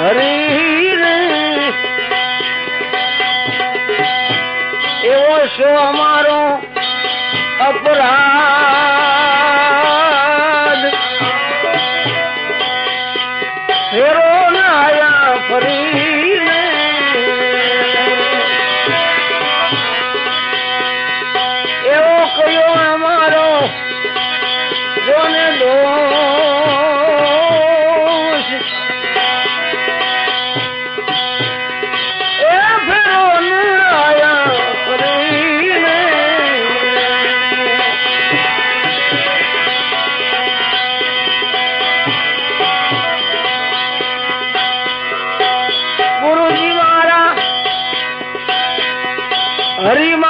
હરી રે એવો છે અમારો અપરાધ. ફેરો ના ફરી.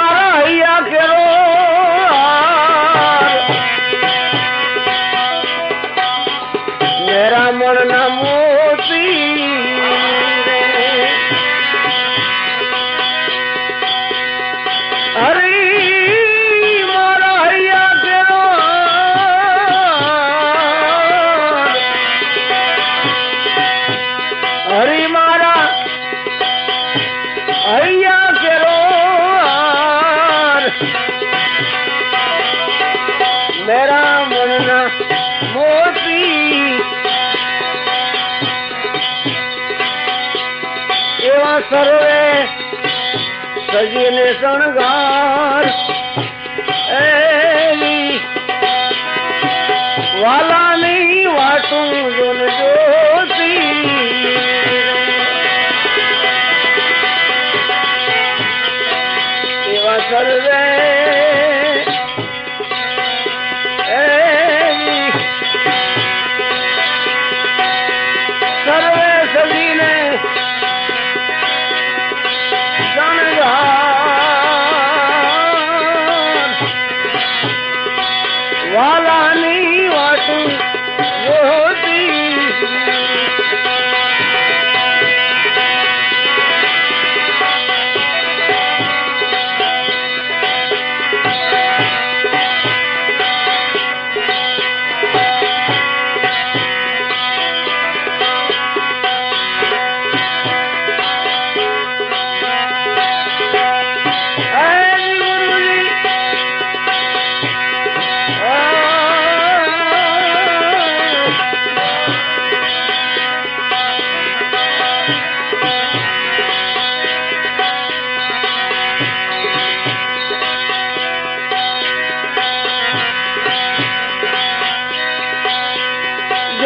तारा ચરણ મોતી એવા સર્વે સજીને શણગાર એવી વાલાની વાટું જોન જોતી એવા સર્વે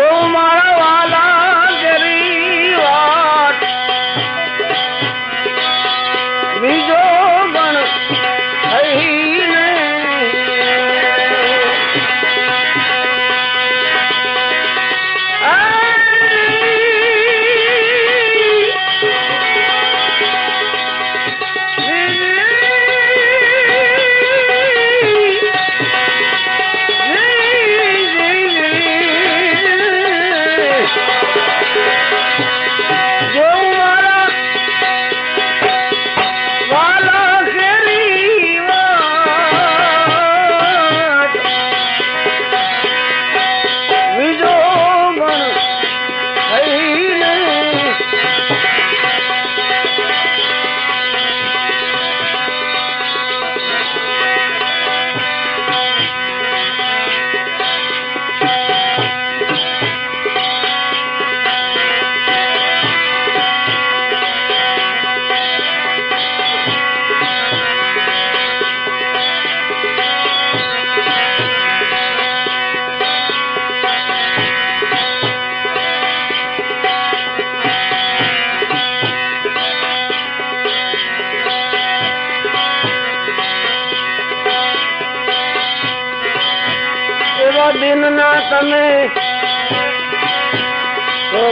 ओ मारा वाला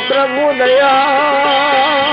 પ્રભુ દયા.